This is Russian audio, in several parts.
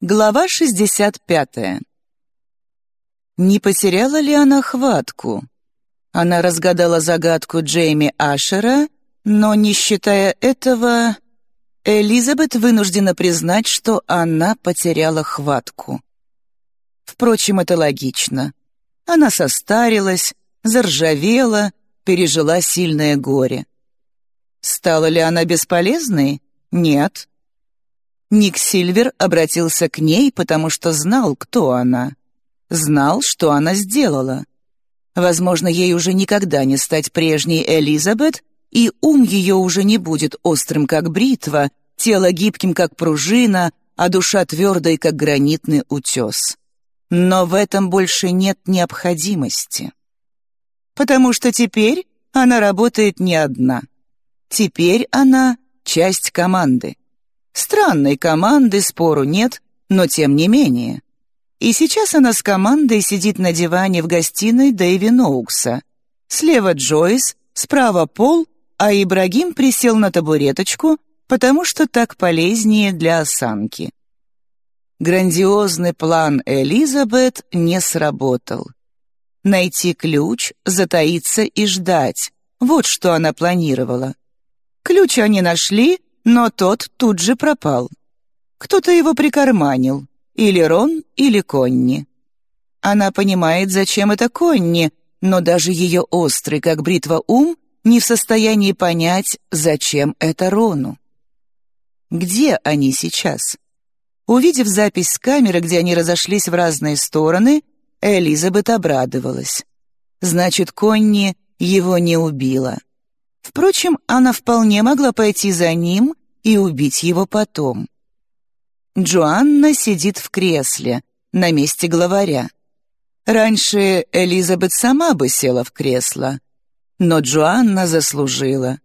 Глава 65. Не потеряла ли она хватку? Она разгадала загадку Джейми Ашера, но, не считая этого, Элизабет вынуждена признать, что она потеряла хватку. Впрочем, это логично. Она состарилась, заржавела, пережила сильное горе. Стала ли она бесполезной? Нет. Ник Сильвер обратился к ней, потому что знал, кто она. Знал, что она сделала. Возможно, ей уже никогда не стать прежней Элизабет, и ум ее уже не будет острым, как бритва, тело гибким, как пружина, а душа твердой, как гранитный утес. Но в этом больше нет необходимости. Потому что теперь она работает не одна. Теперь она часть команды. Странной команды, спору нет, но тем не менее. И сейчас она с командой сидит на диване в гостиной Дэйви Ноукса. Слева Джойс, справа Пол, а Ибрагим присел на табуреточку, потому что так полезнее для осанки. Грандиозный план Элизабет не сработал. Найти ключ, затаиться и ждать — вот что она планировала. Ключ они нашли, но тот тут же пропал. Кто-то его прикарманил, или Рон, или Конни. Она понимает, зачем это Конни, но даже ее острый, как бритва, ум не в состоянии понять, зачем это Рону. Где они сейчас? Увидев запись с камеры, где они разошлись в разные стороны, Элизабет обрадовалась. Значит, Конни его не убила. Впрочем, она вполне могла пойти за ним и убить его потом. Джоанна сидит в кресле, на месте главаря. Раньше Элизабет сама бы села в кресло, но Джоанна заслужила.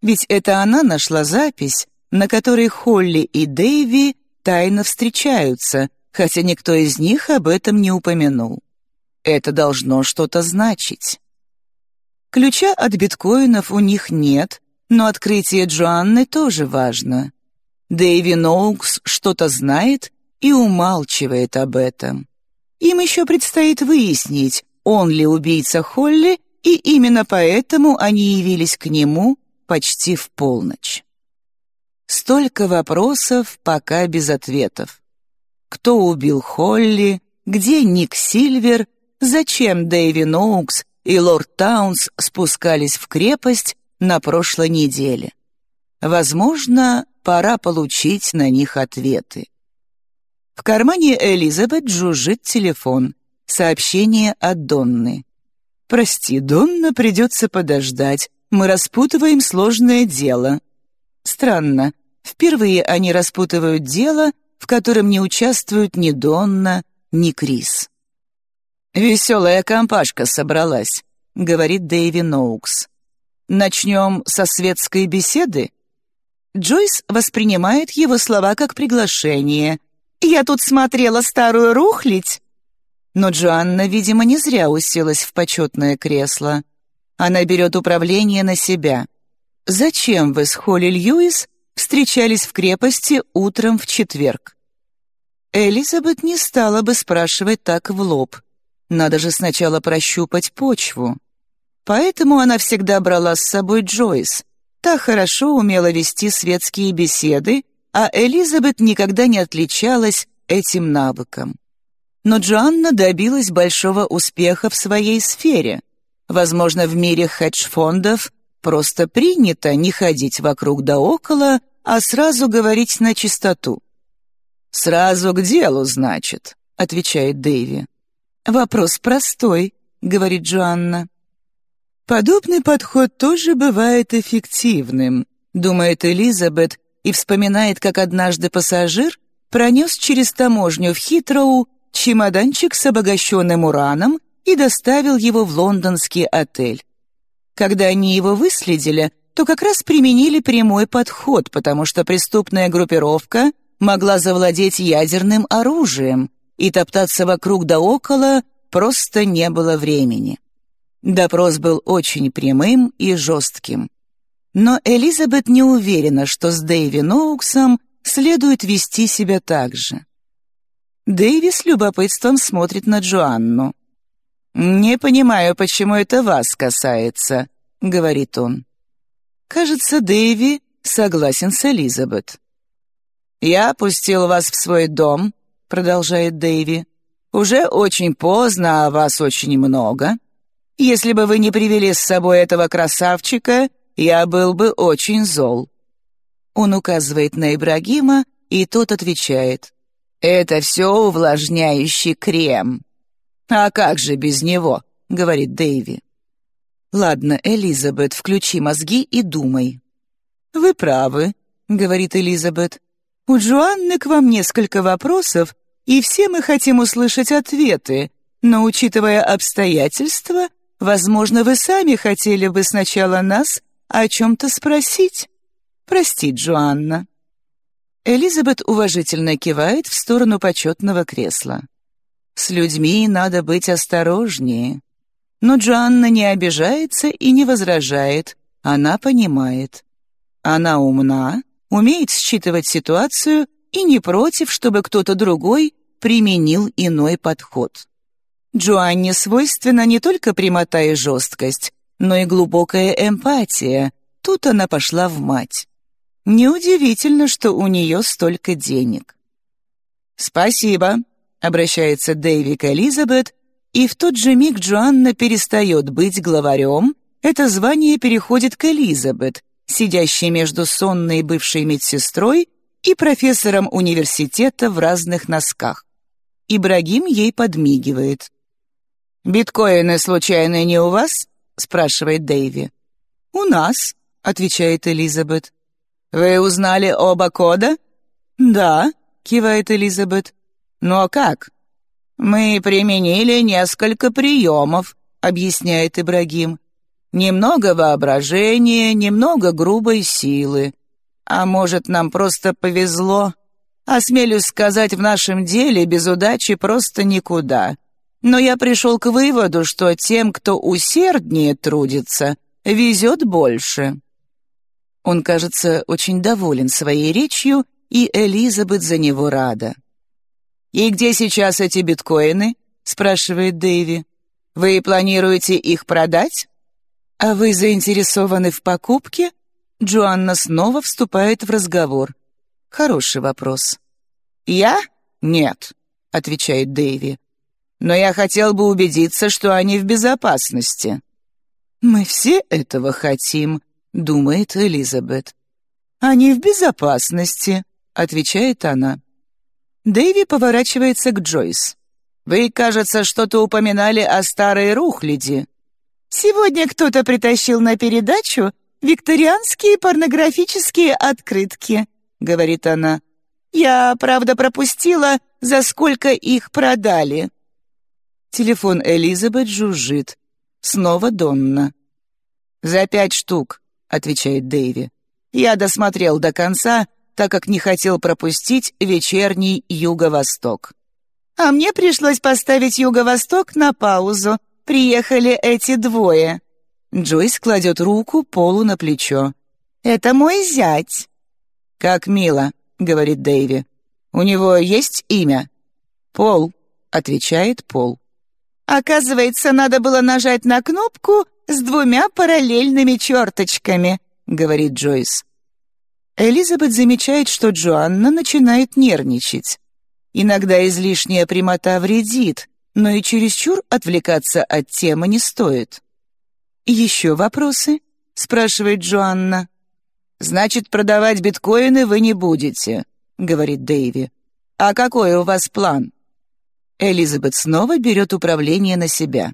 Ведь это она нашла запись, на которой Холли и Дэйви тайно встречаются, хотя никто из них об этом не упомянул. Это должно что-то значить. Ключа от биткоинов у них нет, но открытие Джоанны тоже важно. Дэйви Ноукс что-то знает и умалчивает об этом. Им еще предстоит выяснить, он ли убийца Холли, и именно поэтому они явились к нему почти в полночь. Столько вопросов, пока без ответов. Кто убил Холли? Где Ник Сильвер? Зачем Дэйви Ноукс и лорд Таунс спускались в крепость на прошлой неделе. Возможно, пора получить на них ответы. В кармане Элизабет жужжит телефон. Сообщение от Донны. «Прости, Донна, придется подождать. Мы распутываем сложное дело». Странно. Впервые они распутывают дело, в котором не участвуют ни Донна, ни Крис. «Веселая компашка собралась», — говорит Дэйви Ноукс. Начнем со светской беседы?» Джойс воспринимает его слова как приглашение. «Я тут смотрела старую рухлить». Но Джоанна, видимо, не зря уселась в почетное кресло. Она берет управление на себя. «Зачем вы с Холли Льюис встречались в крепости утром в четверг?» Элизабет не стала бы спрашивать так в лоб. Надо же сначала прощупать почву. Поэтому она всегда брала с собой Джойс. Та хорошо умела вести светские беседы, а Элизабет никогда не отличалась этим навыком. Но Джоанна добилась большого успеха в своей сфере. Возможно, в мире хедж-фондов просто принято не ходить вокруг да около, а сразу говорить на чистоту. «Сразу к делу, значит», — отвечает Дэйви. «Вопрос простой», — говорит Джоанна. Подобный подход тоже бывает эффективным, думает Элизабет и вспоминает, как однажды пассажир пронес через таможню в Хитроу чемоданчик с обогащенным ураном и доставил его в лондонский отель. Когда они его выследили, то как раз применили прямой подход, потому что преступная группировка могла завладеть ядерным оружием, и топтаться вокруг да около просто не было времени. Допрос был очень прямым и жестким. Но Элизабет не уверена, что с Дэйви Ноуксом следует вести себя так же. Дэйви с любопытством смотрит на Джоанну. «Не понимаю, почему это вас касается», — говорит он. Кажется, Дэйви согласен с Элизабет. «Я пустил вас в свой дом», — продолжает Дэйви. «Уже очень поздно, а вас очень много. Если бы вы не привели с собой этого красавчика, я был бы очень зол». Он указывает на Ибрагима, и тот отвечает. «Это все увлажняющий крем». «А как же без него?» — говорит Дэйви. «Ладно, Элизабет, включи мозги и думай». «Вы правы», — говорит Элизабет. «У Джоанны к вам несколько вопросов, и все мы хотим услышать ответы, но, учитывая обстоятельства, возможно, вы сами хотели бы сначала нас о чем-то спросить. Прости, Джоанна». Элизабет уважительно кивает в сторону почетного кресла. «С людьми надо быть осторожнее». Но Джоанна не обижается и не возражает, она понимает. Она умна, умеет считывать ситуацию и не против, чтобы кто-то другой применил иной подход. Джоанне свойственна не только прямота и жесткость, но и глубокая эмпатия. Тут она пошла в мать. Неудивительно, что у нее столько денег. «Спасибо», — обращается Дэйви к Элизабет, и в тот же миг Джоанна перестает быть главарем, это звание переходит к Элизабет, сидящей между сонной бывшей медсестрой и профессором университета в разных носках. Ибрагим ей подмигивает. «Биткоины, случайно, не у вас?» — спрашивает Дэйви. «У нас», — отвечает Элизабет. «Вы узнали оба кода?» «Да», — кивает Элизабет. «Но как?» «Мы применили несколько приемов», — объясняет Ибрагим. «Немного воображения, немного грубой силы. А может, нам просто повезло? Осмелюсь сказать, в нашем деле без удачи просто никуда. Но я пришел к выводу, что тем, кто усерднее трудится, везет больше». Он, кажется, очень доволен своей речью, и Элизабет за него рада. «И где сейчас эти биткоины?» — спрашивает Дэйви. «Вы планируете их продать?» «А вы заинтересованы в покупке?» Джоанна снова вступает в разговор. Хороший вопрос. «Я? Нет», — отвечает Дэйви. «Но я хотел бы убедиться, что они в безопасности». «Мы все этого хотим», — думает Элизабет. «Они в безопасности», — отвечает она. Дэйви поворачивается к Джойс. «Вы, кажется, что-то упоминали о старой рухляди». «Сегодня кто-то притащил на передачу викторианские порнографические открытки», — говорит она. «Я, правда, пропустила, за сколько их продали». Телефон Элизабет жужжит. Снова Донна. «За пять штук», — отвечает Дэйви. «Я досмотрел до конца, так как не хотел пропустить вечерний Юго-Восток. «А мне пришлось поставить Юго-Восток на паузу. Приехали эти двое». Джойс кладет руку Полу на плечо. «Это мой зять». «Как мило», — говорит Дэйви. «У него есть имя?» «Пол», — отвечает Пол. «Оказывается, надо было нажать на кнопку с двумя параллельными черточками», — говорит Джойс. Элизабет замечает, что Джоанна начинает нервничать. Иногда излишняя прямота вредит, но и чересчур отвлекаться от темы не стоит. «Еще вопросы?» — спрашивает Джоанна. «Значит, продавать биткоины вы не будете», — говорит Дэйви. «А какой у вас план?» Элизабет снова берет управление на себя.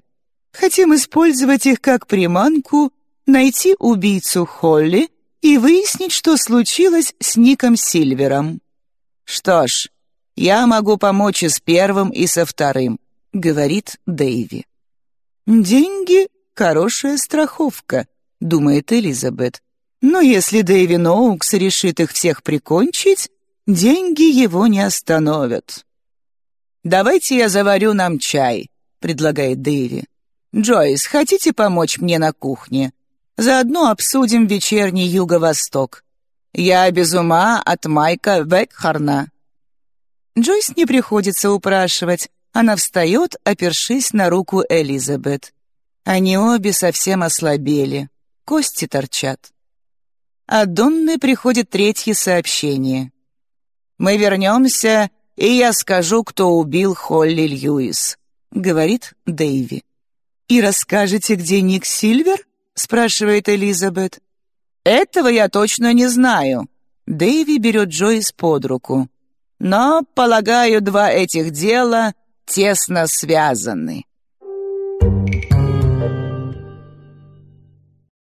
«Хотим использовать их как приманку, найти убийцу Холли и выяснить, что случилось с Ником Сильвером. «Что ж, я могу помочь и с первым, и со вторым», — говорит Дэйви. «Деньги — хорошая страховка», — думает Элизабет. «Но если Дэйви Ноукс решит их всех прикончить, деньги его не остановят». «Давайте я заварю нам чай», — предлагает Дэйви. «Джойс, хотите помочь мне на кухне? Заодно обсудим вечерний Юго-Восток. Я без ума от Майка Векхарна». Джойс не приходится упрашивать. Она встает, опершись на руку Элизабет. Они обе совсем ослабели. Кости торчат. От Донны приходит третье сообщение. «Мы вернемся, и я скажу, кто убил Холли Льюис», — говорит Дэйви. «И расскажете, где Ник Сильвер?» — спрашивает Элизабет. «Этого я точно не знаю». Дэйви берет Джойс под руку. «Но, полагаю, два этих дела тесно связаны».